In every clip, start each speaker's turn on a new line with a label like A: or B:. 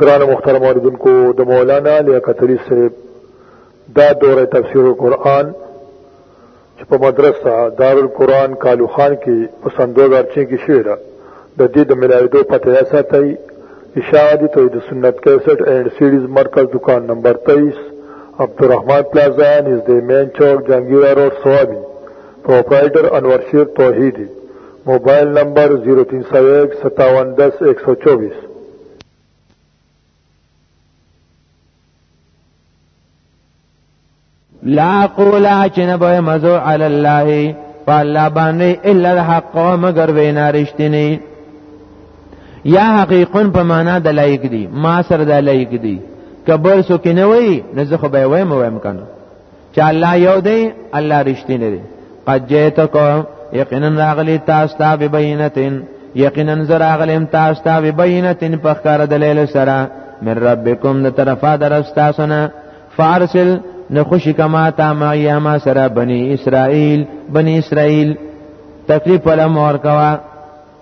A: گران مختار موردن کو دا مولانا لیا قطری صاحب دا دور تفسیر القرآن چې په مدرسه دارالقرآن کالو خان کې په سن 2006 کې شوې ده د دې د ملایدو پته یا ساتي اشاعتی توحید سنت 61 اینڈ سیریز مرکز دکان نمبر 23 عبدالرحمن پلازا نزد مین چوک جنگیرہ روڈ سوابی پروپرائیٹر انور شیر توحیدی موبایل نمبر
B: 03015710124لا قولا چې نه به مزو علی الله فالله باندې الا الحق مگر وینا رښتینی یا حقیقن په معنا د لایق دی ما سره د لایق دی کبر سو کې نه وای نه زه خو به وایم وایم کنه چې الله یو دی الله رښتینی دی قد جئتکم یقینا راغلی تاسو ته ببینتین یقینا زراغلم تاسو ته ببینتین په ښکار دلیل سره من ربکم د طرفه درستا سنا فارسل نو خوشی کما تا معیا ما سره بنی اسرائیل بنی اسرائیل تکلیف ولا مور کوا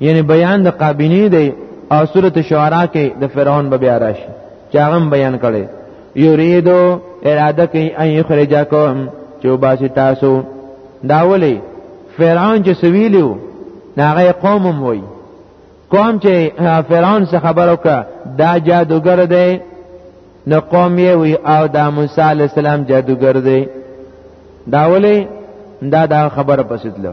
B: یعنی بیان د قابینه دی او سورته شعرا کې د فرعون به بیا راشي چې هغه بیان کړي یریدو اراده کوي ان یخرجکم چې وباسي تاسو دا ولی فرعون چې سویلو ناغه قومم وای قوم چې فرعون څخه خبرو کا دا جادوګر دی نو قوم یې وی او دا موسی علی السلام جادوګر دی دا ولی دا دا خبره پسیدله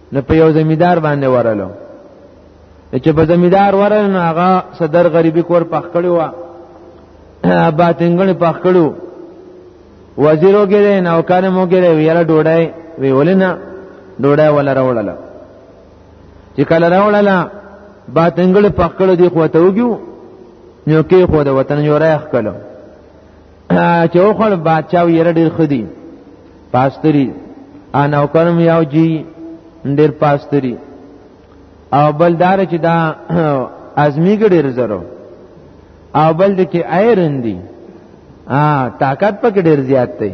B: نو په یو زمیدار باندې ورلو چې په زمیدار ورل نو هغه صدر غریبی کور پخ کړو وا باتنګل پخ کړو وزیرو ګره نو کار مو ګره ویاله ډوډۍ وی ولنه ډوډۍ ولا راوړله چې کله راوړله باتنګل پخ کړو دی خو ته وګیو نو کې خو د وطن یو راخ کړو چې وخل بادشاہ یې ډېر خدي پاستری انا وکرم یو جی ډېر پاستری او بل دار چې دا ازمی ګډیر زرو او بل د کې ایرن دی ا طاقت پکې ډېر زیات دی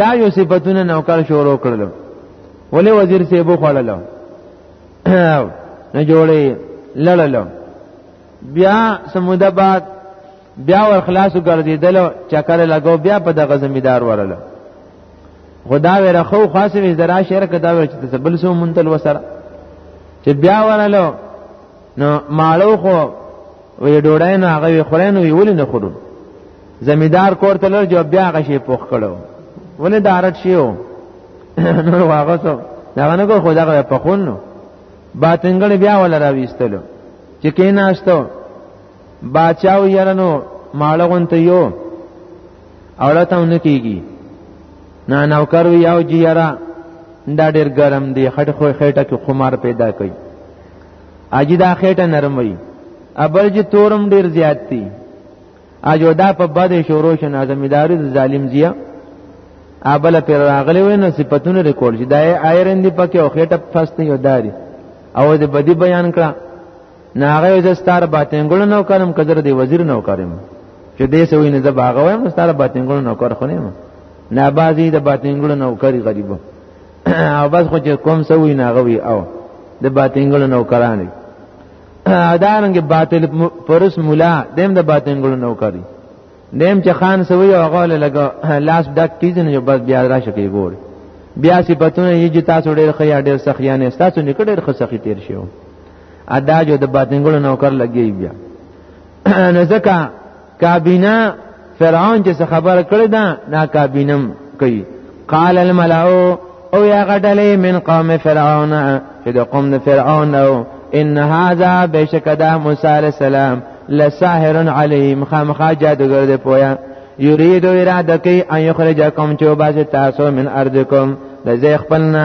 B: دا یو صفاتونه نوکر شروع کړل ولې وزیر سیبو خړل نه جوړې لړل بیا سموده بعد بیا ور خلاصو ګرځیدل چکر لګاو بیا په دغه زمیدار ورله خدا ور خو خاصه وز درا شعر کدا ور چې بل سو منتل وسره چې بیا ورله نو مالو خو وی ډوډۍ نه هغه خورین وی ولې نه خورو زمیدار کور ته لر جو بیا هغه شی پوخ کړو ولې دارت شیو نور واغه سو دا نه کو خدا غو په خون نو باطنګل بیا ولا راويستلو چې کیناستو باچاو یرنو مالغون ته یو اورته نه کیږي نه نوکر وی او جیرا دا ډیر ګرم دی خټ خو خېټه کې خمار پیدا کوي اجي دا خېټه نرم وي ابل جی تورم ډیر زیات دی اجو دا په بده شورو شن اعظمداري ظالم زیه ابل پر راغلی وینو صفاتونه ریکورډ شي دا ایرن دی پکې او خېټه فست نه یو داري او د بدی بیان کړه ناغه د ستار باتنګل نو کارم کدر دی وزیر نو کارم چې دې سوي نه د باغ وایم ستاره باتنګل نو کار خو نه نه بازي د باتنګل نو کاری غریب او بس خو چې کوم سوي نه غوي او د باتنګل نو کرانی ادارنګ باطل پرس مولا دیم د باتنګل نو کاری دیم چې خان سوي او غول لګا لاس ډک کیدنه جو بس بیا راشه کی ګور بیا صفاتونه یی چې تاسو ډېر خیا ډېر سخیانه تاسو نکړ ډېر خسخی تیر شئ ادا جو د باطنګلو نوکر لګي بیا نو ځکه کابینه فرعون چې خبر کړی دا نا کابینم کوي قال الملأ او یا غډلې من قوم فرعون چې د قوم د فرعون او ان هذا بشک دا موسی علیہ السلام لساحر علیم خامخا جادوګر دی پویا یرید اراده کوي ان یخرجکم چې وباسي تاسو من ارضکم د زیخ پلنا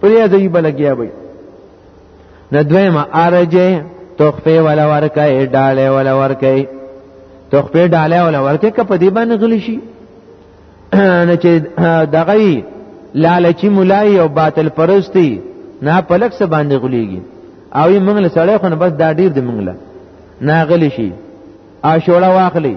B: پرې دی بلګیا وي نه دویمه ارجه تخفه ولا ورکه ډاله ولا ورکه تخفه ډاله ولا ورکه کپ دی باندې غلی شي نه چې دغه لالچی مولای او باطل پرستی نه پلک سه باندې غلیږي او یې منګل سړی خو نه بس دا ډیر د منګل نه غلی شي اشوړه واخلی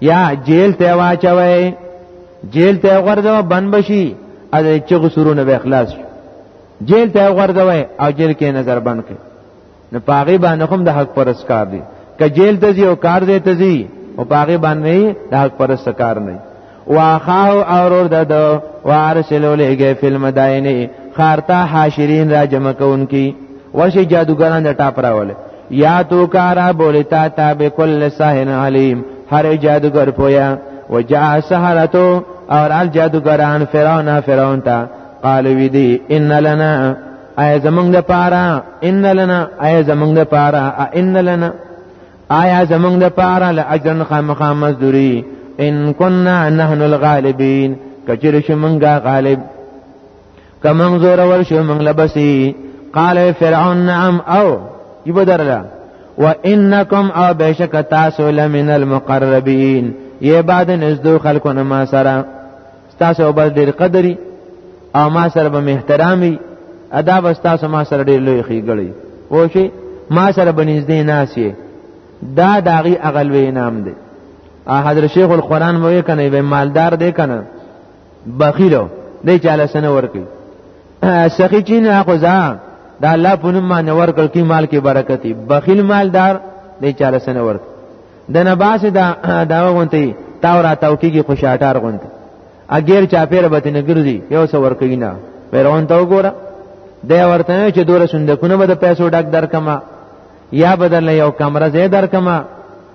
B: یا جیل ته واچوي جیل ته ورځو بن بشي از چې غسرونه به اخلاص شي جیل ته ورځوي او جیل کې نظر بند کړي نو پاغي باندې هم د حق پرس کار دی که جیل ته ځي او کار دی ته ځي او پاغي باندې د حق پرس کار نه واخاه اورور ددو وارسلو لګي فلم داینه خارتا حاشرین را جمع کونکي ورشي جادوګران د ټاپ راولې یا تو کارا بولتا تا به کل ساحر علیم هر جادوګر پویا وجا سحرتو اور ال جادوګران فرعون فرعون تا قالو وی دی ان لنا ای زمنګ د پارا ان لنا ای زمنګ د پارا ان لنا آیا زمنګ د پارا ل اجرن خامخا مزدوری ان كنا نحن الغالبين کچر شمنګا غالب کمن زور ور شو من لبسی قال فرعون نعم او یبدرلا وانکم او بشک تاسو لمن المقربین یې بعد نزدو خلکو نه ما سره تاسو بل ډیر قدرې او ما سره به احترامي ادا به تاسو ما سره ډیر لوی خېګړي او شي ما سره بنځدې ناسي دا داغي اغلوي نام دی حضرت شیخ القرآن وې کنه به مالدار دی کنه بخیلو دې چاله سن ورکی سخی چین اخو ځان دا الله په نوم باندې ورکړ کی مال کې برکت بخیل مالدار دې چاله سن ورک د نباس دا دا غونتی تاورا توکیږي خوشاټار غونتی اګیر چا پیر به نه ګرځي یو څو ورکوي نه پیرون ته وګوره دا ورته چې دوره صندوقونه به د پیسو ډک درکما یا بدل یو کمره زې درکما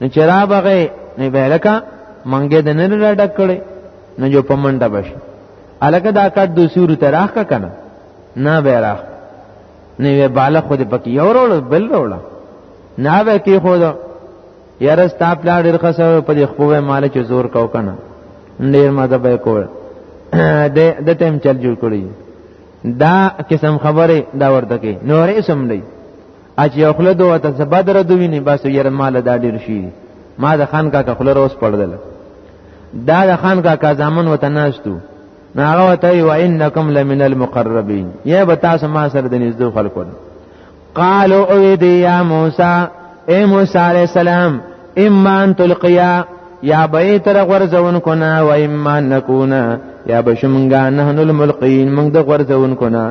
B: نو چې را بغې نه به لکه منګې د نه را ډک کړي نو جو په منډه بش الکه دا کټ د سورو ته راخ کا کنه نه به راخ نه وی بالا خو دې پکې یو رول بل رول نه به کې خو دا یاره ستا پلا ډېر خسر په دې خو مال چې زور کو کنه ډېر ماده به کول د د ټیم چل جوړ کړی دا قسم خبره دا ورته کې نورې سم دی اچ یو خله دوه ته زبدر دوی نه بس یره مال دا ډیر شي ما د خان کاکا خله روس پړدل دا د خان کاکا ځامن وته ناشتو ناغه وته و انکم لمن المقربین یا به تاسو ما سره د نږدې خلکو قالو او دی یا موسی اے موسی علیہ السلام اما ان تلقیا یا به تر غرزون کنا و اما نکونا یا بشمنګا نحن الملقین موږ د غرزون کنا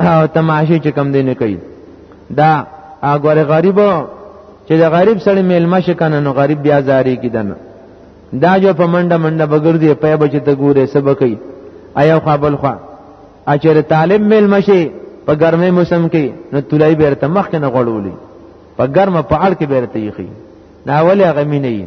B: او تماشې چې کم دی نه کوي دا هغه غریب چې د غریب سړی میلمه شکنه نو غریب بیا زاری کیدنه دا جو په منډه منډه بغردي په بچ ته ګوره سبقي ایا خپل خوا اچر طالب مل مشي په ګرمه موسم کې نو تولای بیرته مخ نه غړولې په ګرمه په اړ کې بیرته یخي دا ولې غمی نه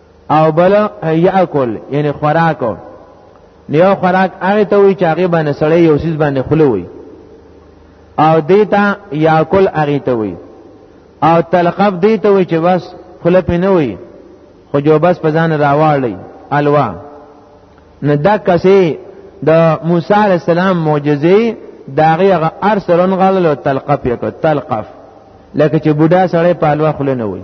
B: او بل یاکل یعنی خوراکو نیو خوراک هغه ته وی چې هغه باندې سړی یو سیس باندې خلوي او دیتا یاکل هغه ته وی او تلقب دیتا وی چې بس خله پې نه وی خو جو بس په ځان راواړی الوا نه دا کسي د موسی علی السلام معجزې داغه هغه ارسلون غلل او تلقف یو تلقف لکه چې بوډا سړی په الوا خله نه وي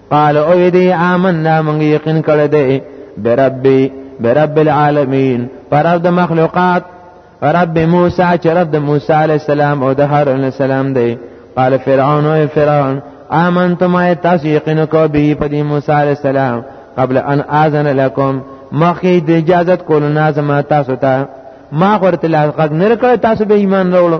B: قال او دی آمنا من یقین کړه دی بربی برب العالمین پر د مخلوقات رب موسی چې رب د موسی علی السلام او د هارون علی السلام دی قال فرعون او فرعون آمنتم ای تاسو یقین کو به په دې موسی علی السلام قبل ان اذن لكم مخکې د اجازه کولو نه زما تاسو ته ما ورته لاس غږ نه کړ تاسو به ایمان راوړل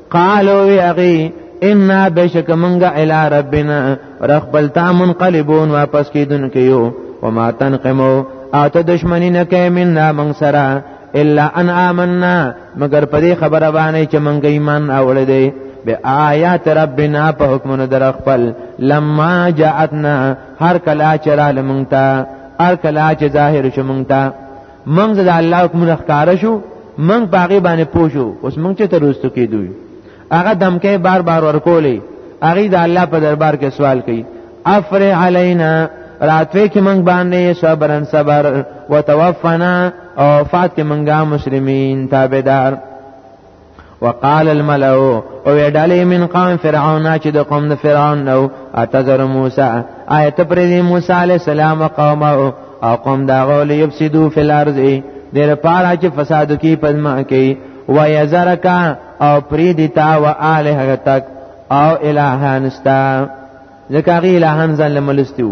B: قالو یغی ان بشک منګه الی ربنا رخبل تا منقلبون واپس کیدون کیو وما تنقمو اته دشمنی نه کې مننا من سره الا ان آمنا مگر په دې خبره باندې چې مونږ ایمان اورل دي به آیات ربنا په حکمونو در خپل لما جاءتنا هر کلا چرال مونږ ته هر کلا چې ظاهر شو مونږ ته موږ د الله حکم ښکار شو موږ باغې باندې پوښو اوس موږ چې تروستو کېدو هغه دمکه بار بار ورکولې هغه د الله په دربار کې سوال کوي افر علینا راتوي کې موږ باندې صبرن صبر وتوفنا او فات کې موږ مسلمین تابعدار وقال الملأ او ډلې من قوم فرعون چې د قوم د فرعون نو اتذر موسی آیت پر دې موسی علی السلام قوم او قوم دا غول یفسدو فی الارض دیر پارا چې فساد کی پدما کی و یزرکا او پریدتا و الہ تک او الہانستا ځکه غی الہان ځل ملستیو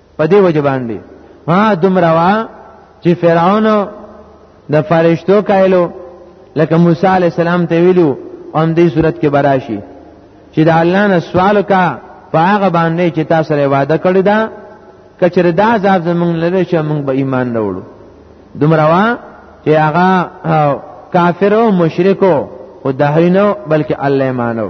B: په دې وجه باندې ها دومره وا چې فرعون د فرشتو کایلو لکه موسی علی السلام ته ویلو هم دې صورت کې براشي چې د الله نه سوال وکا په هغه باندې چې تاسو سره وعده کړی دا کچره دا عذاب زمونږ لري چې موږ به ایمان راوړو دومره وا چې هغه کافر او مشرک او دهرینو بلکې الله ایمانو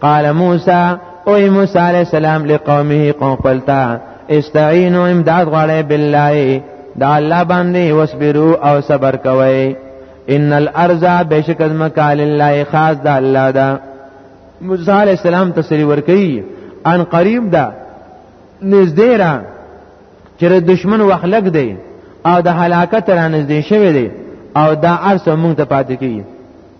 B: قال موسی او موسی علیہ السلام لقومه قوم خپلتا استعینوا امداد غواړی بالله دا الله باندې وصبرو او صبر کوي ان الارض بشک مکال الله خاص دا الله دا موسی علی السلام تسلی ورکي ان قریب دا نږدې را چې دشمن وخلق دی او د هلاکت را نږدې شوی دی او دا ارسه مونږ ته پاتې کیږي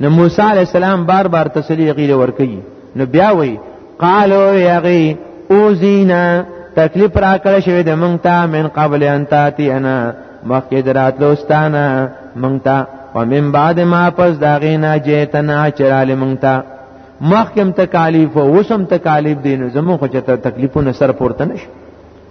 B: نو موسی علی السلام بار بار تسلی غیله ورکي نو بیا وی قالو یغی اوزینا تکلیف را کړ شوی د مونږ ته من قبل ان تاتی انا مخکې دراتلو ستانه مونږ ته ومن بعد ما پس داغینا جیتنا چراله مونږ ته مخکم تکالیف او وسم تکالیف دینو زمو خو چته تکلیفونه سر پورته نشي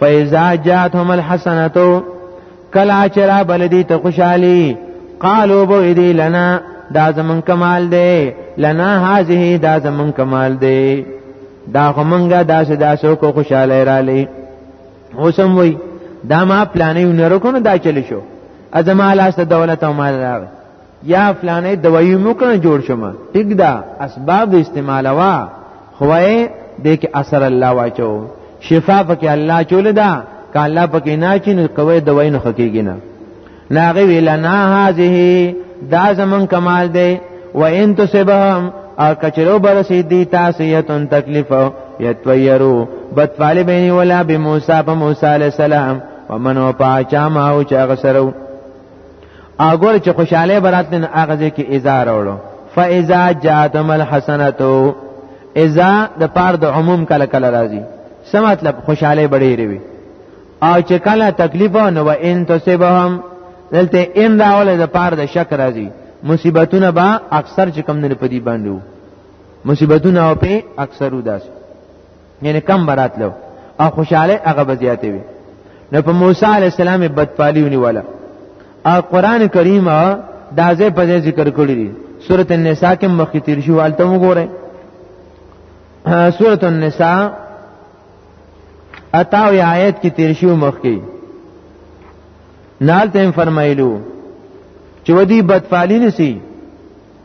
B: فاذا جاتهم الحسنتو کلا چرا بلدی ته خوشحالی قالو بو ایدی لنا دا زمون کمال دی لنا هذه دا زمون کمال دی دا همنګه داسې داسو کو خوشاله را لې اوسم وای دا ما پلانې ونرو کو نه دا چلی شو ازما لاس دولت او مال راغی یا فلانه دوايي مو کنه جوړ شمه ټیک دا اسباب د استعمال وا خوای دې کې اثر الله واچو شفا پکې الله چول دا ک الله پکې نه چین کوي دوايي نه خکېږي نه ناغي ویلا نه هذه دا زمون کمال دی و ان تصبهم او کچرو برسی دی تاسیتون تکلیف یتویرو بدفعل بینی ولا بموسی په موسی علیہ السلام ومن وپا چا ما او چا غسرو اګور چې خوشاله برات نه هغه ځکه اظهار وړو فاذا جاءتم الحسنتو اذا د پار د عموم کله کله راځي څه مطلب خوشاله بډې ریوي او چې کله تکلیف نو و ان تصيبهم دلته ان راول د پار د شک راځي مصیبتونه با اکثر چې کم نه پدی باندې مصیبتونه او په اکثرو داسې یعنی کم براتلو او خوشاله هغه بزیاتې وي نو په موسی علی السلام بدپالی ونیوله او قران کریم دا ځای په ذکر کړی دی سوره النساء کې مخکې تیر شو حالت وګورئ سوره النساء اتاو آیت کې تیر شو مخکې نالته فرمایلو چې ودی بدفعلی نسی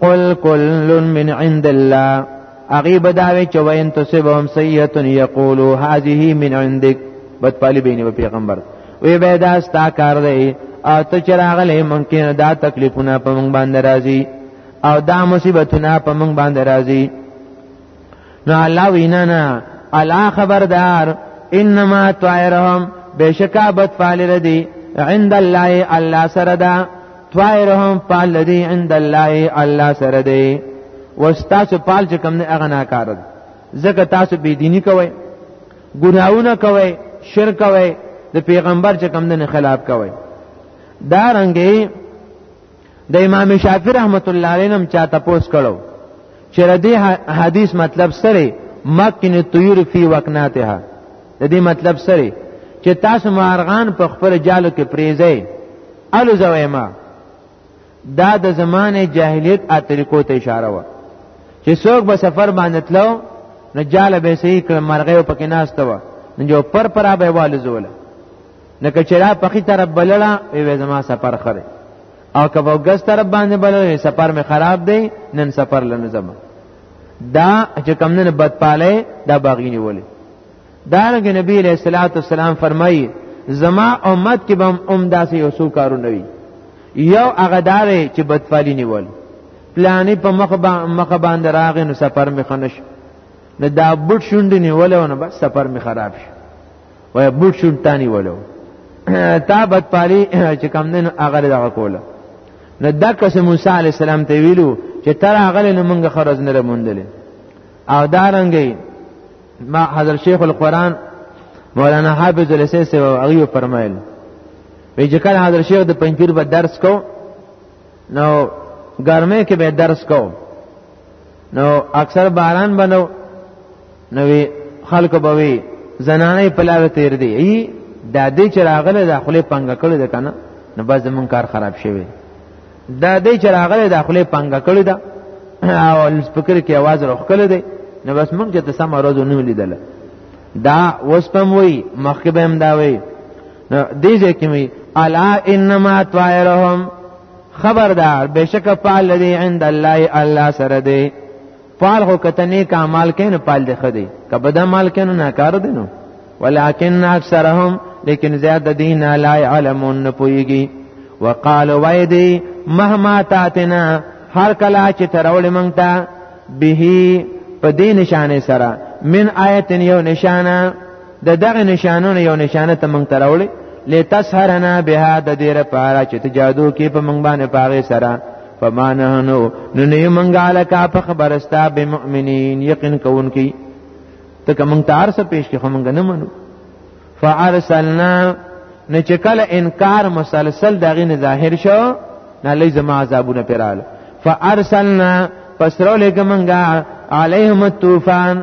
B: قل كل من عند الله اغي بداوي چې وین تصبهم سیئه یقولوا هذه من عندك بد پالی بینه پیغمبر وی به دا ستا کار دی او ته چې راغلی ممکن دا تکلیفونه په مونږ باندې راځي او دا مصیبتونه په مونږ باندې راځي نو الله وینا نه الا خبردار انما طائرهم بشکا بد فعل ردی عند الله الله سره ده طائرهم فعل دی عند الله الله سره دی واستاسو پال چې کوم نه هغه ناکار دي ځکه تاسو بی دینی کوئ ګناونه کوئ شرک کوئ د پیغمبر چې کوم نه خلاف کوئ دا رنګي د امام شافعی رحمت الله علیه هم چا تپوس کړو چې ردی حدیث مطلب سره مکن طیور فی وکناتها د دې مطلب سره چې تاسو مارغان په خپل جالو کې پریزئ الو زویما دا د زمانه جاهلیت اتریکو ته اشاره و چې څوک به سفر باندې تلو نو جاله به صحیح کړ مرغې په کې ناشته و نو جو پر پر به والزوله نه کچرا پخی طرف بللا وی زما سفر خره او که په ګس طرف باندې بلل سفر می خراب دی نن سفر لنه زما دا چې کم نه بد پاله دا باغینی ولی دا رنګ نبی علیہ الصلوۃ والسلام فرمایي زما امت کې بم ام داسې یو څو کارونه وي یو هغه دار چې بد پالی نیول پلانې په مخ مخ باندې راغې نو سفر می خنش نه دا بوت شوند نیول او نه بس سفر می خراب شي وای بوټ شوټ تانی ولو تا بد پالی چې کم نه هغه دغه کوله نو دا کس موسی علی السلام ته ویلو چې تر هغه نه مونږ خرج نه رموندلې او دارنګي ما حضرت شیخ القرآن مولانا حافظ الاسیسی او هغه فرمایل وی چې کله حضرت شیخ د پنځیر په درس کو نو ګرمه کې به درس کو نو اکثر باران بنو نو خلک به وي زنانه په لار تیر دی ای دا دې چې راغله د خپل پنګ کړی د کنه نو بس زمون کار خراب شوی دا دې چې راغله د خپل پنګ کړی دا او سپیکر کې आवाज روخ کړی دی نو بس مونږ چې ته سم ورځ نه لیدله دا وسپم وی مخکې به هم دا وی دې ځکه مې الا انما طائرهم خبردار بشک فعل لدی عند الله الله سره دی فعل خو کته نیک اعمال کین پال دی خدی که بد اعمال کین نه کار دی نو ولکن اکثرهم لیکن زیاد دین لا یعلمون نه پویږي وقال ویدی مهما تاتنا هر کلا چې ترول مونږ ته به په دې نشانه سره من آیت یو نشانه د دغه نشانونو یو نشانه ته مونږ تراولې لتسهرنا بها د دې لپاره چې ته جادو کې په مونږ باندې پاغه سره فمانه نو نو نه مونږه الکا په خبرستا به مؤمنین یقین کوونکی ته کوم تار سره پیش کې مونږ نه منو فارسلنا نه چې کله انکار مسلسل دغه نه ظاهر شو نه لې زما عذابونه پراله فارسلنا پس رو لګمنګا علیهم الطوفان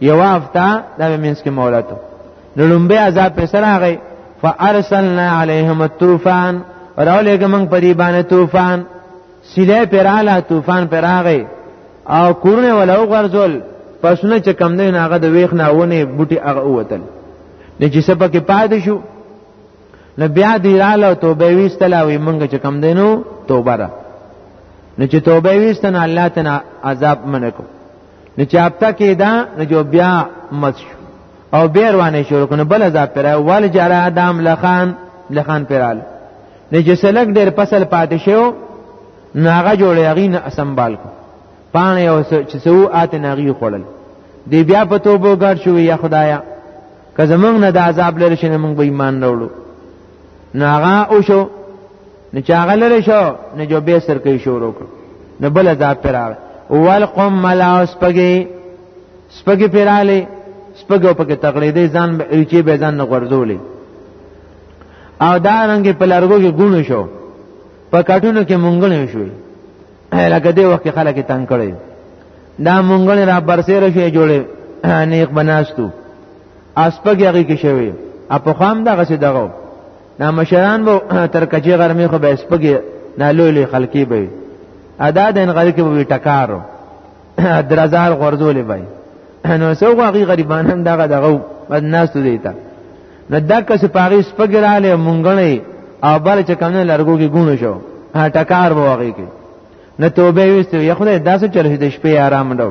B: یو هفته دا به منځ کې مولاتو نو لومبه عذاب پر سره غي فارسلنا عليهم الطوفان راولېګه موږ په دې باندې طوفان سیله پراله طوفان پراغه او کورونه ولا غرزول پسونه چې کم نه هغه د ویخ نه ونه بوټي هغه وتل نه چې سبا کې پاد شو نو بیا دی رااله توبه ویستلا وی مونږ چې کم دینو توبه را نو چې توبه ویستنه الله تعالی عذاب منکو نو چې هفته کې دا نو جو بیا مت شو او بیا روانه شروع کنه بل ځا پر ول جرا دام لخان لخان پرال نه چې سلک ډېر فصل پاتې شو نو هغه جوړې هغه نه سنبال کو پانه یو چې سو آت نغي خړل دی بیا په توبو ګر شو یا خدایا که زمونږ نه د عذاب لری شنه مونږ به ایمان راوړو نو هغه او شو نو چې هغه لري شو نو جو به سر کوي شروع کړ نو بل عذاب پر راغ اول قوم ملا اوس پګي سپګي پیراله سپګو پکې تقلیدې ځان چې به ځان نه غرزولې او دا رنګ په لارګو کې ګونو شو په کټونو کې مونږلې شوې لکه دې وخت خلک تنگ کړي دا مونږلې را برسېره شي جوړې نیک بناستو اسپګي هغه کې شوی اپ خام دغه سي دغه نا مشران به تر کچې غرمې خو به اسپګي نا لوی لوی خلکی به ادا د انغری کې به ټکارو درزار غرزولې به نو سو هغه غریبان هم دغه دغه بس ناس ته دیتا نو دا کس پاغي سپګراله مونګړې او بل چې کمنه لرګو کې ګونو شو ها ټکار وو هغه کې نو توبه وستو یا خدای داسې چل هدي شپې آرام ډو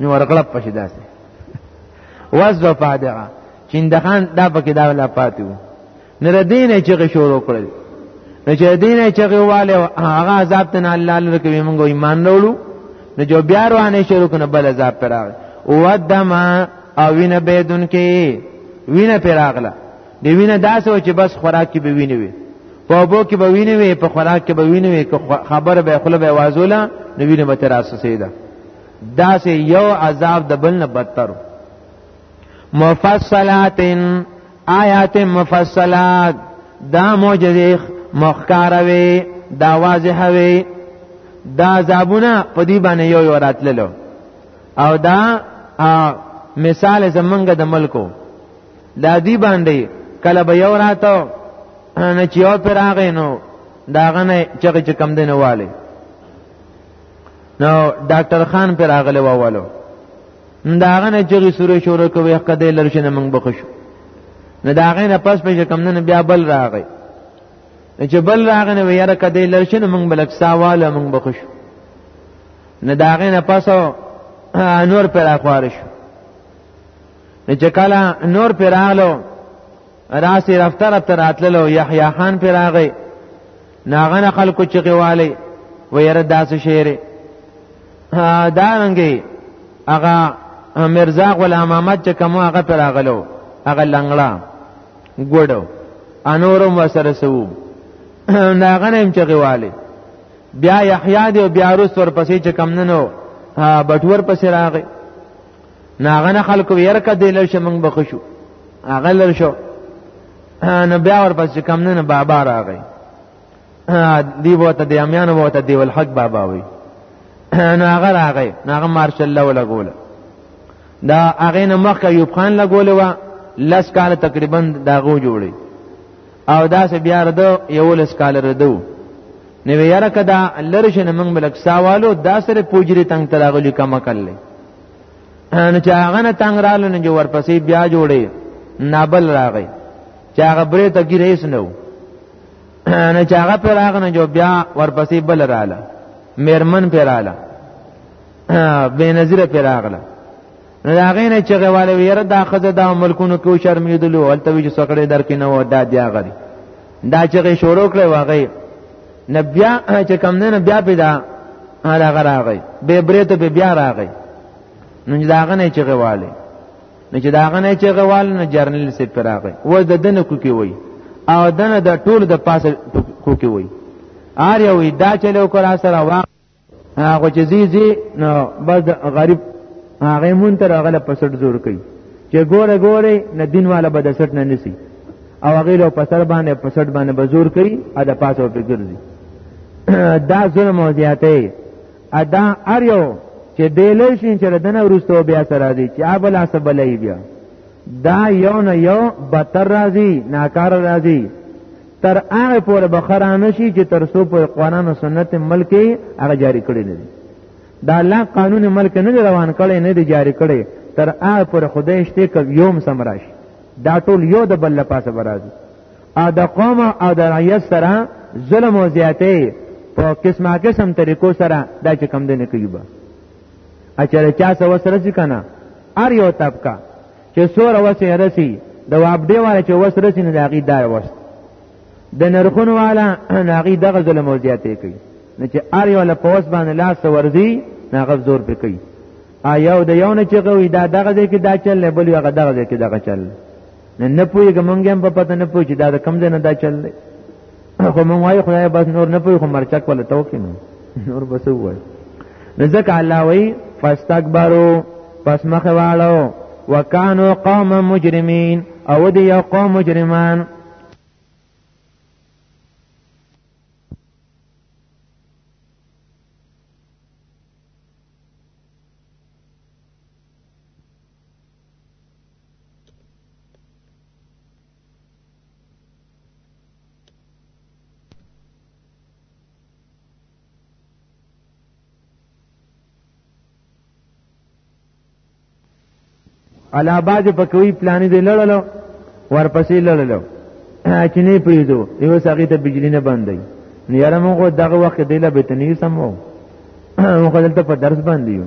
B: نو ورکړه پښې داسې وځو پادغه چندخان دا پکې دا ولا پاتو نره دینه چې شروع کړل نو چې دینه چې واله هغه عذاب ته نه الله لره کوي موږ ایمان وروړو نو جو بیا روانه شروع کنه بل عذاب پر راغله او دما او وینه بيدون کې وینه پر راغله دی وینه داسو چې بس خوراک کې به وینه وي په ابو کې به وینه وي په خوراک کې به وینه وي خبر به خله به وازوله نو وینه به تر اساسې ده دا سه یو عذاب د بل نه بدتر مفصلات آیات مفصلات دا معجزه مخکاروي دا واضح وي دا عذابونه په دې باندې یو یو راتللو او دا مثال زمونږ د ملکو دا دی باندې کله به یو راتو نه چې یو پر هغه نو دا غنه چې کم دینه والی نو ډاکټر خان پر اغله ووالو داغه نه جری سورې شروع کوي قدې لرشنه موږ بخښو نو داغه نه پس په کوم نه بیا بل راغی چې بل راغی نو یاره قدې لرشنه موږ بلک ساواله موږ بخښو نو داغه نه پس نور پر اخوار شو نو چې کله نور پر اغلو راسی رفته رفته راتللو یحیی خان پی راغی ناغنه خلکو چغې والی ویره داسې شعر دارنګې هغه مرزا غلام محمد چې کوم هغه پر راغلو هغه لنګړه ګوډو انورم وسره سو ناغنه هم چغې والی بیا یحیی دی بیا روس ورپسې چې کم ننو بټور پسې راغی نه هغه نه خلکو ویره کړه دی لر شو موږ به خوشو هغه لر شو نو بیا ورپسې کم نه بابا راغی دی وته د امیان وته دی ول حق بابا وی نو هغه راغی نو هغه مارشل الله ولګول دا هغه نه مخ ایوب خان لګول و لس کال تقریبا دا غو جوړي او دا سه بیا ردو یو لس کال ردو نو یاره کدا لری شنه موږ بلک سوالو دا سره پوجری تنگ تراغلی کما کړل نو چې هغه نه تنگ رالو نه جو ورپسې بیا جوړي نابل راغی چې هغه برې ته کې رئیس نو نه چې هغه پر هغه نه جو بیا ورپسې بل رااله میرمن پر رااله بے نظیر پر راغله نو دا غې نه چې غواله ویره دا خزه دا ملکونو کې شرمېدلو ولته وی چې سکړې درکې نه و دا دی هغه دا چې شروع کړي واغی نبیا چې کم نه بیا پیدا هغه غراغی به بریته به بیا راغی نو داغه نه چې غواله نو چې داغه نه چې غواله نو جرنل سي پراغی و د دنه کوکی وای او دنه د ټول د پاسه کوکی وای آر یو دا چلو کرا سره واغ هغه چې زی زی نو بس غریب هغه مون تر هغه په سټ زور کوي چې ګوره ګوره نه دین والا به د سټ نه نسی او هغه له پسر باندې پسټ باندې بزور کوي ا د پاسو په ګرځي دا ظلم او زیاته ادا ار یو چې دلې شین چې دنه ورستو بیا سره دي چې ابل اسب لای بیا دا یو نه یو بتر راځي ناکار راځي تر هغه پورې بخرا نشي چې تر سو په قرآن او سنت ملک هغه جاری کړی نه دي دا الله قانون ملک نه روان کړي نه دي جاری کړي تر هغه پورې خدای شته ک یوم سمراش دا ټول یو د بل لپاسه برازي ا د قوم او د رعیت سره ظلم او زیاته په قسمه قسم طریقو سره دا چې کم دنه کوي با اچره چا سره سره ځکنه ار یو طبقه چې سوره وسه رسی د وابډې والا چې وس رسی نه داغي دار وست د نرخون والا ناغي دغه ظلم او زیاتې کوي نه چې ار یو له پوس باندې لاس ورزي ناغه زور پې کوي آیا د یو نه چې غوي دا دغه دې کې دا چل نه بل یو دغه دې کې دغه چل نه نه پوي ګمنګم په پته نه پوي چې دا کم دې نه دا چل نه خو مونږ وایو خدای بس نور نه پوي خو مرچک ولا توکي نو نور بس وای نزدک الله وی فاستكبروا پس مخ والو وکانو قوم مجرمین او دی یو قوم مجرمان الله باج په کوي پلان دی لړلو ورپسې لړلو چې نه پریدو یو ساقي ته بجلی نه بندي نو یاره موږ دغه وخت دی له بتنی سمو موږ دلته په درس باندې یو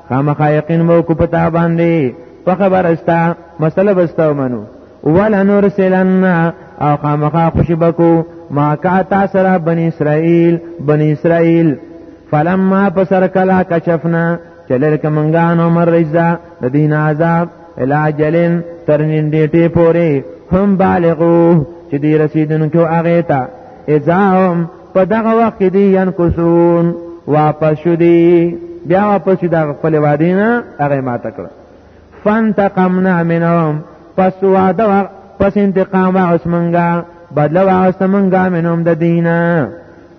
B: خامخا یقین مو کو پتا باندې په خبر استا مسله بستو منو ولا نور سلن او خامخا خوشبکو ما کا تا سره بنی اسرائیل بنی اسرائیل فلما پسر کلا کشفنا چلر کمنګان عمر رضا د دین عذاب الاجلن ترنین دیټه پوره هم بالغو چې دی رسیدونکو هغه ته اذا هم په دغه وخت دی ينکسون واپس شو دی بیا واپس شو د خپل وادینه هغه ماته کړ فانتقمنا منهم پس وعده پس انتقام واغسمنګا بدل واغسمنګا منهم د دینه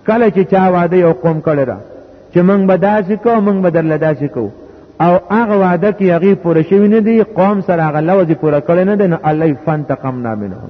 B: کله چې چا وعده یو قوم کړی را چې موږ به داسې کوو موږ به درله داسې کوو او هغه وعده کې هغه پوره شوی نه دی قوم سره هغه لوځي پوره کړی نه دی نو الله فانتقمنا منهم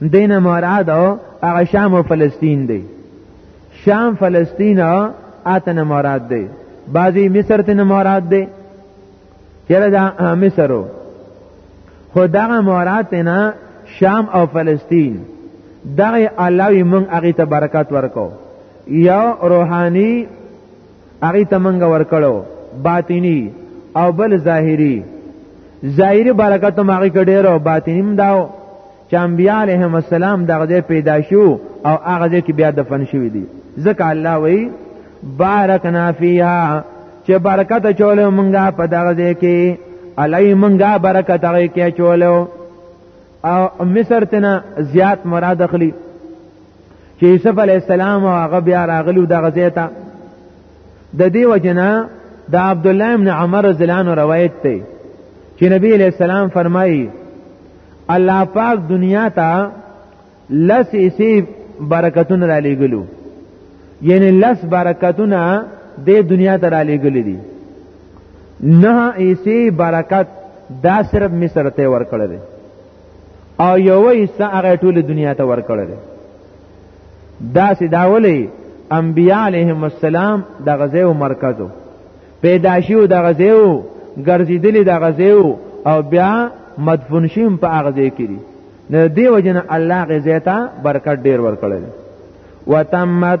B: دینه مراد هغه شام او فلسطین دی شام فلسطین اتنه مراد دی بعضی مصر ته مراد دی چیرې دا مصرو خو دغه مراد نه شام او فلسطین دغه الله یې مونږ هغه ته برکت ورکو یا روحانی هغه ته منګه ورکړو باطینی او بل ظاهری ظاهری برکت هم هغه کډیر او باطینی هم داو چې انبیاء علیهم السلام دغه ځای پیدا شو او هغه ځای کې بیا دفن شوی دی ځکه الله وی بارکنا فیها چې برکت چولو مونږه په دغه ځای کې علی مونږه برکت هغه کې چولو او مصر تنا زیات مراد اخلي چې یوسف علی السلام او هغه بیا راغلو د غزې ته د دې وجنه د عبد الله ابن عمر رضی الله عنه روایت دی چې نبی علیہ السلام فرمایي الله پاک دنیا ته لس اسی برکتونه را لېګلو یعنی لس برکتونه د دنیا ته را لېګلې دي نه اسی برکت دا صرف مصر ته ورکړل او یو حصہ هغه ټول دنیا ته ورکړل دا سي داولي انبیاء علیهم السلام د غزیو مرکزو پیدا شیو د غزیو ګرځیدلی د غزیو او بیا مدفون شیم په غزې کې دي نو دی وجنه الله غزې ته برکت ډیر ورکړل وتمت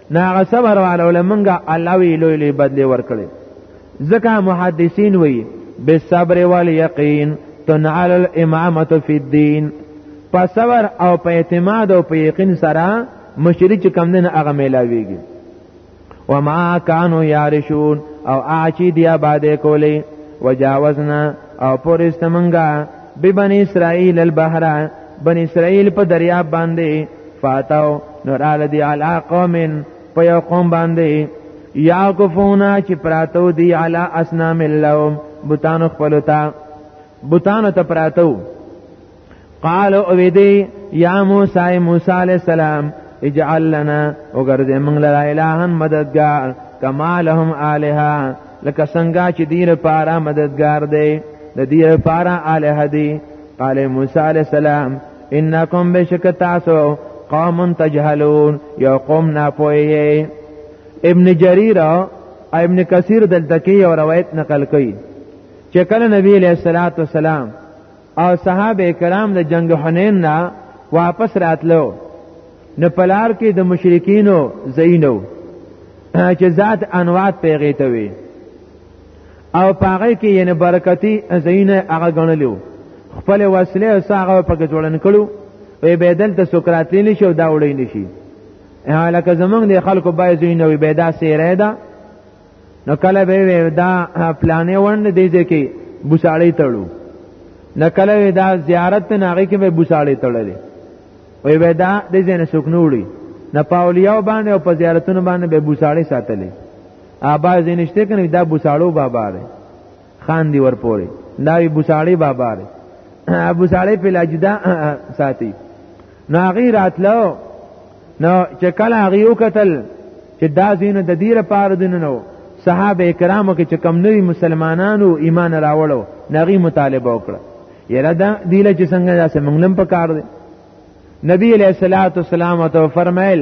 B: ناغه صبر والو لمنګه الله وی لوی لوی بدلی ورکړي ځکه محدثین وی بالصبر والیقین تنعل الامامه فی الدین په صبر او په اعتماد او په یقین سره مشری چې کم نه هغه میلاویږي وما كانوا يعرشون او اعچی دی آباد کولی وجاوزنا او پرستمنګا ببنی اسرائیل البحر بنی اسرائیل په دریاب باندې فاتاو نور ال دی علی قوم په یو قوم باندې یاکفونا چې پراتو دی علی اسنام اللهم بوتان خپل تا بوتان ته پراتو قالو او دی یا موسی موسی علی السلام اجعل لنا وګرځې موږ لرا الہن مددگار کما لهم الها لکه څنګه چې دیر پارا مددگار دی د دیر پارا الہ دی قال موسی علیہ السلام انکم بشک تاسو قوم تجهلون یو قوم ناپوهی ابن جریر او ابن کثیر دلته کې یو روایت نقل کړي چې کله نبی علیہ الصلوۃ والسلام او صحابه کرام د جنگ حنین نه واپس راتلو نو پلار کې د مشرکینو زینو چې ذات انوات پیغې ته وي او پاره کې یې برکتی زینه هغه غنلو خپل وسله او ساغه په جوړن کړو وی بدل ته سقراطی نشي او دا وړي نشي هغه لکه زمونږ د خلکو بای زینه وی بيدا سیره ده نو کله به دا پلانې وند دی چې کې بوساړې تړو نو کله دا زیارت نه هغه کې به بوساړې تړلې وې به دا د ځنه سکنوړي نه پاولیاو باندې او په زیارتونو باندې به بوساړې ساتلې آبا زینشته کنه دا بوساړو بابا دی خان دی ورپوري دا وی بوساړې بابا دی بوساړې په لاجدا ساتي نو هغه راتلو نو چې کله هغه یو قتل چې دا زینو د دې لپاره دین نو صحابه کرامو کې چې کم نوی مسلمانانو ایمان راوړو نغي مطالبه وکړه یره دا دیله چې څنګه داسې منګلم په کار دی نبی علیہ الصلوۃ والسلام تو فرمایل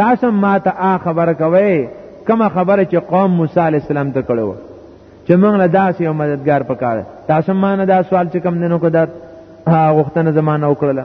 B: تاسو ما ته آ خبر کوي کما خبره چې قوم موسی علیہ السلام ته کړو چې موږ له داسې یو مددگار پکاره تاسو ما نه دا سوال چې کم دینو کو دا غوښتنه زمانه وکړه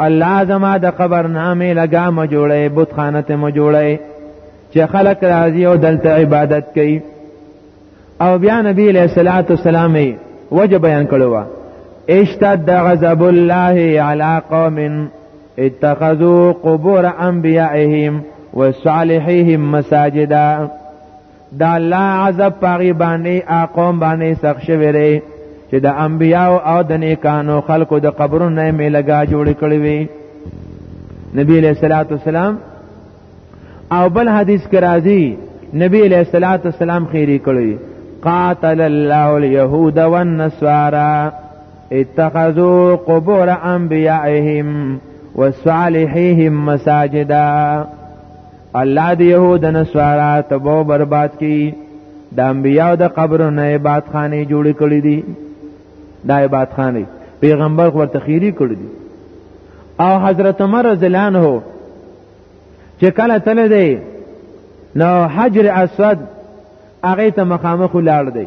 B: الله زما د قبر نامې لګا ما جوړې بت خانه ته ما جوړې چې خلک راځي او دلته عبادت کوي او بیا نبی له صلوات والسلام وجه بیان کړو اشتد غضب الله علی قوم اتخذوا قبور انبیائهم وصالحیهم مساجدا دا الله عذاب پاغي باندې اقوم باندې سخ شوی دی چې د انبیاو او د نیکانو خلکو د قبرونو نه میلګا جوړ کړی وي نبی علیہ الصلوۃ والسلام او بل حدیث کې راځي نبی علیہ الصلوۃ والسلام خیری کړی قاتل الله اليهود والنصارى اتخذوا قبور انبیائهم وصالحیهم مساجدا الله دی يهود نسوارا تبو برباد کی د انبیاء د قبر نه عبادت خانه جوړ کړی دي دا عبادت خانه پیغمبر ورته خیری کړی دي او حضرت عمر رضی الله عنه چې کله تل دی نو حجر اسود هغه ته مخامخ لاړ دی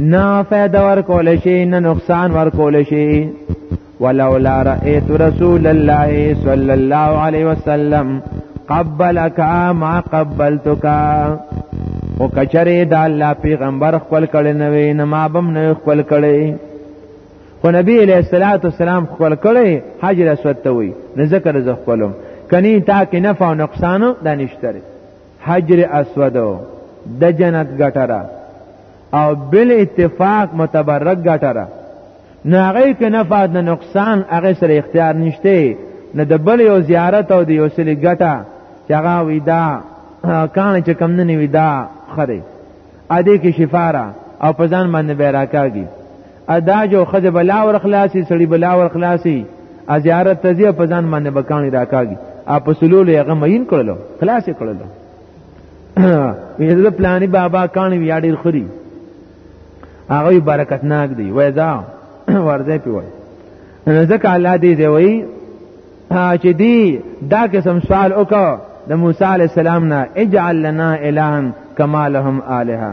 B: نه فائدہ ور کول شي نه نقصان ور کول شي ولولا رأيت رسول الله صلى الله عليه وسلم قبلك ما قبلتك او کچره دا الله پیغمبر خپل کړي نه وي نه ما بم نه خپل کړي خو نبی علیہ الصلات والسلام خپل کړي حجر اسود ته وي نه ذکر ز خپلم کني تا کې نفع او نقصان دانشتره حجر اسود د جنت ګټره او بل اتفاق متبرک ګټره نو هغه کې نفع د نقصان هغه سره اختیار نشته نه د بل یو زیارت او د یو سلی ګټه چې هغه ویدا کان چې کم نه ویدا خره ا دې کې شفاره او په ځان باندې بیراکاږي ادا جو خزه بلا ور خلاصي سړي بلا ور خلاصي ا زیارت ته ځي په ځان باندې بکانی راکاږي ا په سلول یې غمین کړلو خلاص یې کړلو ویزه پلاني بابا کان وی ډیر خوري هغه برکتناک دی وایدا ورځې پیوي ځکه الله دې دی وای چې دی دا قسم سوال وکړه د موسی علی السلام نه اجعل لنا الها کما لهم الها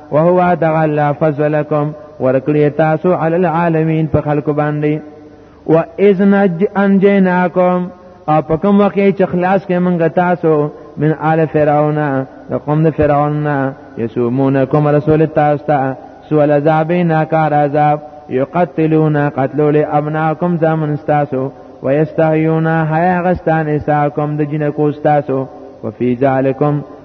B: وهو دغه الله فضلکم ورکړی تاسو علی العالمین په خلکو باندې و اذن انجیناکم او په کوم وخت چې خلاص کې مونږ تاسو من آل فرعون د قوم د فرعون یسومونکم رسول تاسو ته سو العذاب ناکار عذاب یقتلون قتلول ابناکم زمن تاسو ويستحيون حيا غستان اساکم د جنکو تاسو وفي ذالکم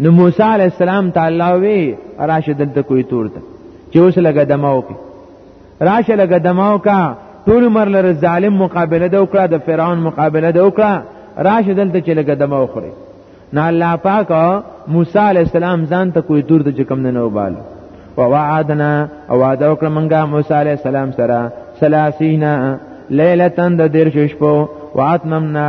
B: نو موسی علی السلام تعالی وی راشه دلته کوی تور ته چې اوس لګه دماو کې راشه لګه دماو کا ټول مر لر ظالم مقابله د وکړه د فرعون مقابله د وکړه راشه دلته چې لګه دماو خوري نه الله پاک موسی علی السلام ځان ته کوی تور ته کوم نه وبال و وعدنا او وعده وکړه مونږه موسی علی السلام سره 30 لیلتن د دیر شپو واتممنا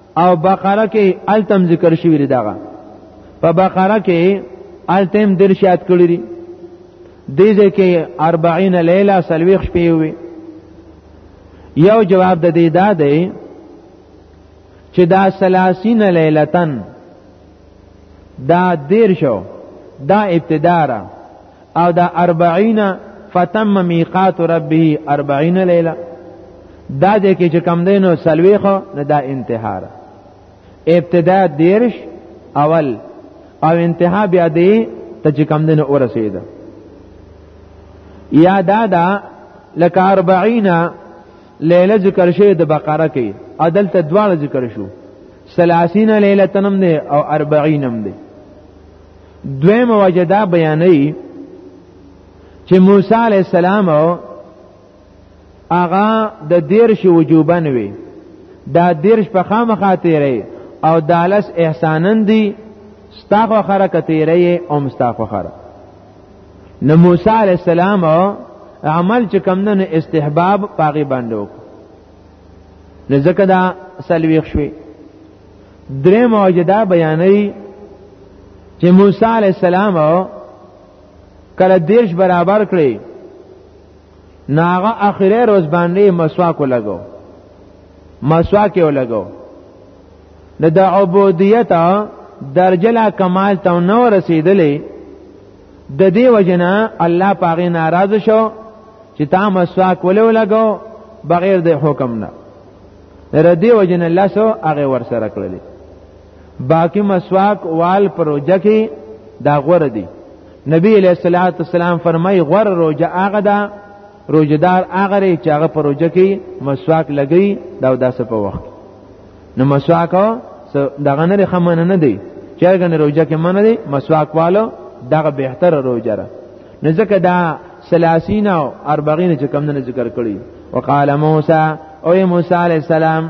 B: او بقره کې التم ذکر شوی دی داغه په بقره کې التم در شات کړی دی دې ځکه 40 لیله سلويخ شپې وي یو جواب د دې دا دی چې دا 30 لیلتن دا دیر شو دا ابتدا را او دا اربعین فتم میقات ربه اربعین لیله دا دې کې چې کم دینو سلويخه نه دا انتها را ابتدا دیرش اول او انتها بیا دې ته چې کم دینو ورسېده یا دا دا لکه اربعین لیله ذکر شوی د بقره کې عدل ته دواړه ذکر شو 30 لیله تنم دی او 40 هم دی دوی موجده بیانې چې موسی علی السلام هغه د دیرش وجوبن وی دا دیرش په خامخا تیرې او دالس احسانن دی ستاخو خره کتیرې اوم ستاخو خره نو موسی علی السلام عمل چې کم نه استحباب پاغي باندې وک نو ځکه دا سلويخ شوي درې موجوده بیانې چې موسی علی السلام کله دیش برابر کړی نو هغه اخیره روز باندې مسواک ولګو مسواک یې ولګو نو د عبودیت درجه لا کمال ته نه رسیدلې د دې وجنه الله پاغي ناراض شو چې تا مسواک ولې ولګو بغیر د حکم نه ردی وجنه الله سو هغه ور سره کړلې باقی مسواک وال پروژه کې دا غور دي نبی علیہ الصلوۃ والسلام فرمای غور روزه هغه ده روزدار هغه ری چې هغه پر روزه کې مسواک لګی دا داسه په وخت نو مسواک دغه نه خمنه نه دی چېرګه نه روزه کې منه دی مسواک والو دغه بهتر روزه را نه ځکه دا 30 او 40 چې کم نه ذکر کړی وقال موسی او موسی علی السلام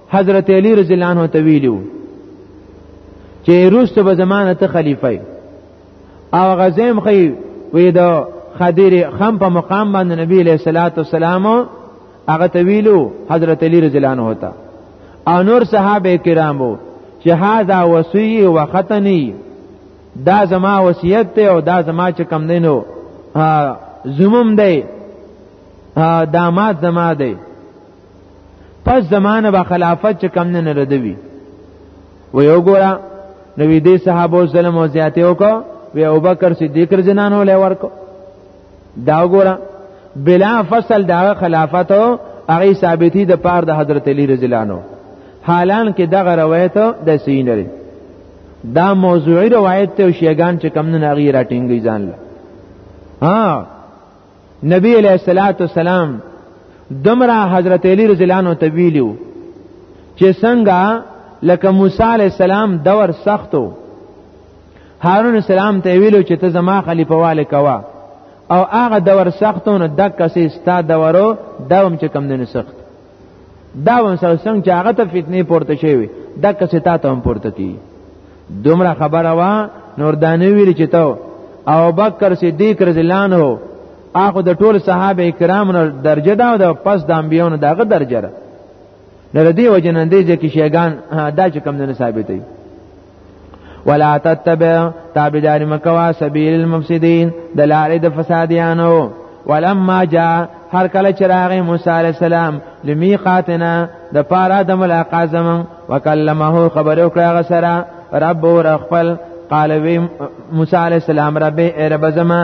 B: حضرت علی رضی الله عنه ته ویلو چې روسته به زمانه ته خلیفہ او غزیم خی وې دا خدیر خم په مقام باندې نبی علیہ الصلوۃ والسلام هغه ته ویلو حضرت علی رضی الله عنه ته او نور صحابه کرامو چې هاذا وصی و ختنی دا زما وصیت ته او دا زما چې کم دینو زموم دی داماد زما دی پس زمانه به خلافت چې کم نه ردوي و یو ګورا نو دې صحابه سلام او زیاته وکړه و ابو بکر صدیق رجنانو لې ورکو دا ګورا بلا فصل دا خلافت او هغه ثابتی د پار د حضرت علی رضی الله عنه حالان کې دغه روایت د سین لري دا موضوعي روایت ته شیګان چې کم نه غیر راټینګي ځان له ها نبی علیہ الصلوۃ والسلام دمرا حضرت علی رضی الله عنه تویلو چې څنګه لکه موسی علی السلام دور سختو هارون السلام ته ویلو چې ته زما خلیفہ والے کوا او هغه دور سختو نو دک سي ستا دورو دوم چې کم نه سخت دا ونسل څنګه چې هغه ته فتنه پورته شوی دا کسه تا ته هم پورته کی دومره خبره وا نور دانه ویل چې ته او بکر صدیق رضی الله عنه هغه د ټول صحابه کرام نو درجه دا او پس د انبیانو دغه درجه ده لدی وجنندې چې شیغان دا چې کم نه ثابتې ولا تتبع تابعدار مکوا سبیل المفسدین دلاره د فسادیانو ولما جاء هر کله چې راغی موسی علی السلام لمیقاتنا د پاره د ملاقات زمون وکلمه خبر او کړه غسرا رب ور خپل قال وی موسی علی السلام رب ای رب زما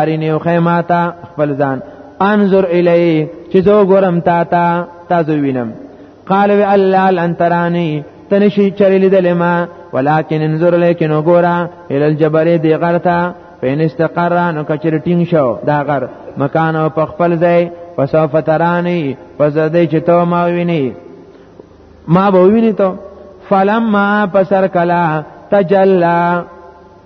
B: ارینی او خیماتا خپل ځان انظر الی چې زه ګورم تا تا تاسو وینم قال وی الله لن ترانی تنشی چری لیدل ما ولكن انظر لیکن وګورا ال الجبل دی غرتا فین استقرا نو کچر ټینګ شو دا غر مکان او په خپل ځای فسوف ترانی پس دې چې تو ما ویني ما به ویني ته فلما پسر کلا تجلا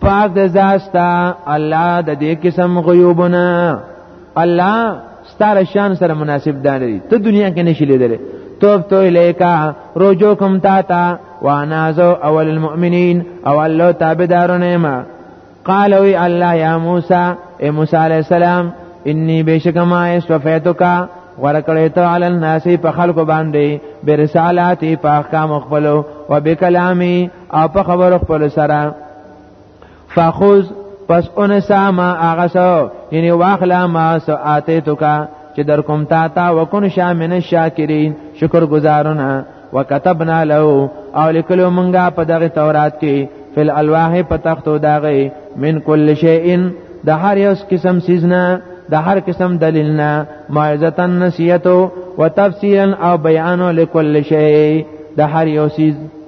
B: پاک د زاستا الله د دې قسم غیوبونه الله ستاره شان سره مناسب دانه دي ته دنیا کې نشي لیدل توب تو الیکا رجو کوم تا تا وانا زو اول المؤمنین او الله تابعدارونه ما قال وی الله یا موسی اے موسی علیہ السلام انی بشک ما استفیتک ورکړی ته علی الناس په خلق باندې برسالات په احکام خپلو وبکلامی او په خبرو خپل سره فخذ پس اون ساما هغه سو یعنی واخلا ما سو آتے تو کا چې در کوم تا تا وکون شامن الشاکرین شکر گزارونه وکتبنا له او لیکلو مونږه په دغه تورات کې فل الواح په تختو داغه من کل شیء د هر یو قسم سیزنه د هر قسم دلیل نه موعظه نصیحت او تفسیرا او بیان لكل شیء د هر یو سیز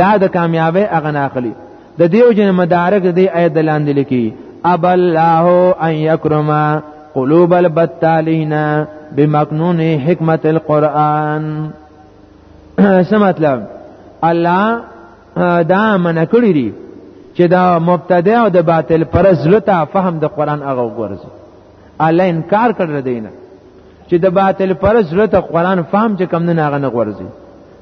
B: لا د کامیابی هغه نه اخلي د دیو جن مدارک د دې آیت لاندې لیکي اب الله ان یکرم قلوب البتالین بمکنون حکمت القرآن څه مطلب الله دا من کړی دی چې دا مبتدع او د باطل پر زلتا فهم د قرآن هغه وګورځي الله انکار کړی دی نه چې د باطل پر زړه ته قران فهم چې کم نه ناغه نه غورځي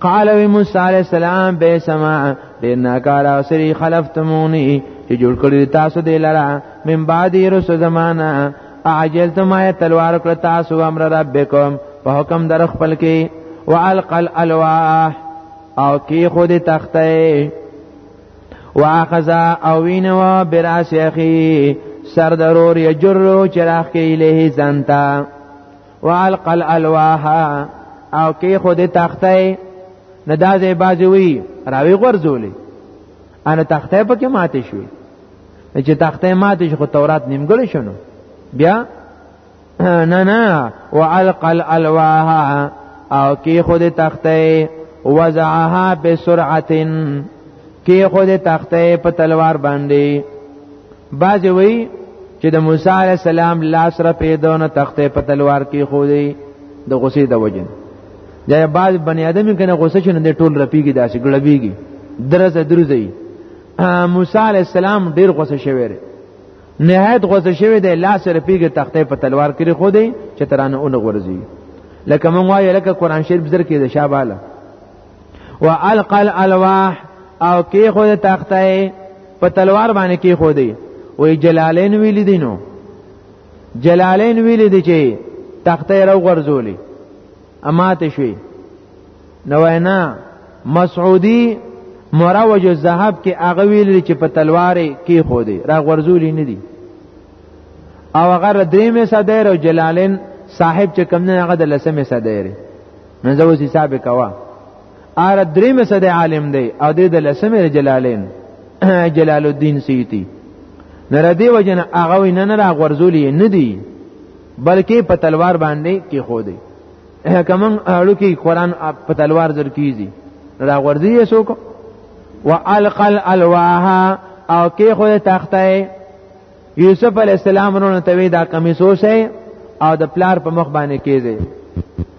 B: قال وی موسی علی السلام به سما ډیر ناکار او سری خلفتمونی چې جوړ کړی تاسو دی لرا من بعد رس زمانہ اعجلتم ما تلوار کړ تاسو امر ربکم په حکم در خپل کې والقل الواح او کی خود تخته واخذا او وینوا براس اخی سردرور یجرو چراخ کې الیه زنتا والق الالواح او کې خود تخته نه دا ځای بازی وی راوی غرزولې ان تخته پکې ماته شوې چې تخته ماته شو تورات نیمګړې شنو بیا نه نه والق الالواح او کې خود تخته وزعها بسرعه کې خو د تخته په تلوار باندې باز وی چې د موسی علی السلام لاس را پیدا نه تخته په تلوار کې خو دی د غصې د وجن یا باز بنی ادم کنه غصه شنه د ټول رپیږي داسې ګړبیږي درزه درزه موسی علی السلام ډیر غصه شوی دی نهایت غوسه شوی دی لاس سره پیګه تختې په تلوار کړی خو دی چې ترانه اون غورځي لکه مونږ وایو لکه قران شریف زر کې د شاباله والقى الالواح او کې خو د تخته په تلوار باندې کې خو دی وی جلالین ویل دي نو جلالین ویل دي چې تخته راو غرزولي اماته شوي نو وینا مسعودی مروج الذهب کې هغه ویل چې په تلوار کې خو دی را غرزولي نه دي او هغه درې مې صدر او جلالین صاحب چې کم نه هغه د لسمه صدر نو زه اوس حساب کوا ار درې مسد عالم دی او د لسمه جلالین جلال الدین سیوطی نره دی وجن هغه نه نه غرزولی نه دی بلکې په تلوار باندې کې خو دی کمن اړو کې قران په تلوار زر کیږي را غرزی یې سوک والقل الواها او کې خو تخته یوسف علی السلام ورونه توی دا کمیسو شي او د پلار په مخ باندې کېږي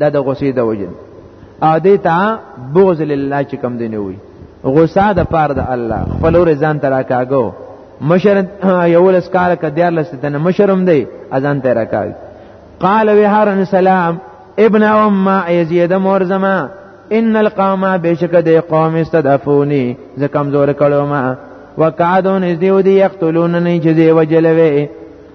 B: دا د غصې د وجن او دې ته بغض لله چې کم دی نه وي غصه د پاره د الله خپل ور ځان تر کاګو مشر یو لس کال ک دیار لس تن مشرم دی اذان تر کاګ قال وی هارن سلام ابن ام یزید مور زما ان القوم بشک د قوم استدفونی ز کمزور کړو ما وکادون از دیو دی یقتلون نه چې دی وجلوي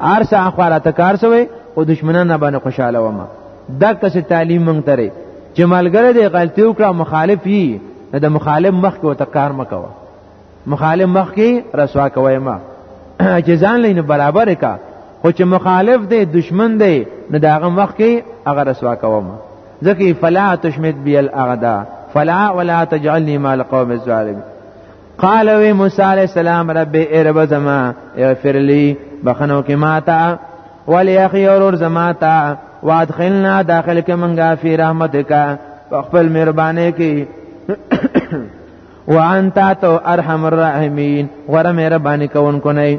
B: ارسه اخواله ته کار سوې او دشمنان باندې خوشاله ومه دا کس تعلیم مونږ ترې چې ملګری دی غلطي وکړه مخالف یي نه د مخالف مخ کې وته کار مکوه مخالف مخ کې رسوا کوي ما چې ځان لین برابر کا خو چې مخالف دی دشمن دی نه داغه مخ کې هغه رسوا کوم ځکه فلا تشمت بی الاعداء فلا ولا تجعلني مع القوم الظالمين قال وی موسی علیہ السلام رب ارب زما اغفر لی بخنو کې ماتا ولی اخی اور زما تا وادخلنا داخل کې منګه فی رحمتک خپل مهربانه کې وانت تو ارحم الراحمین غره مهرباني کوونکو نه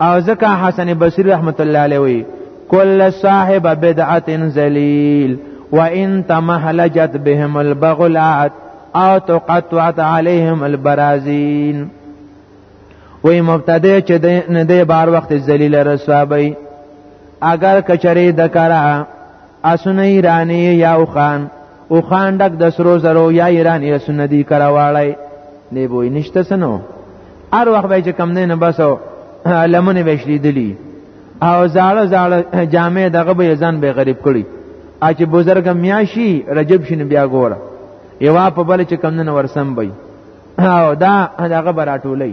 B: او ځکه حسن بصری رحمت الله علیه وی کل صاحب بدعت ذلیل وان تمهلجت بهم البغلات او تقطعت عليهم البرازین وی مبتدی چې د نه دی بار وخت ذلیل رسوابی اگر کچری د کرا اسنه ایرانی یا خان او خان ډک د سرو زرو یا ایران یې سندي کراواړی نه بوې نشته سنو هر وخت به چې کم نه نه بسو لمنه بشری دلی او زاړه زاړه جامع دغه به ځان به غریب کړي ا چې بزرګ میاشي رجب شنه بیا ګوره یوا په بل چې کم نه ورسم بې او دا هغه براټولې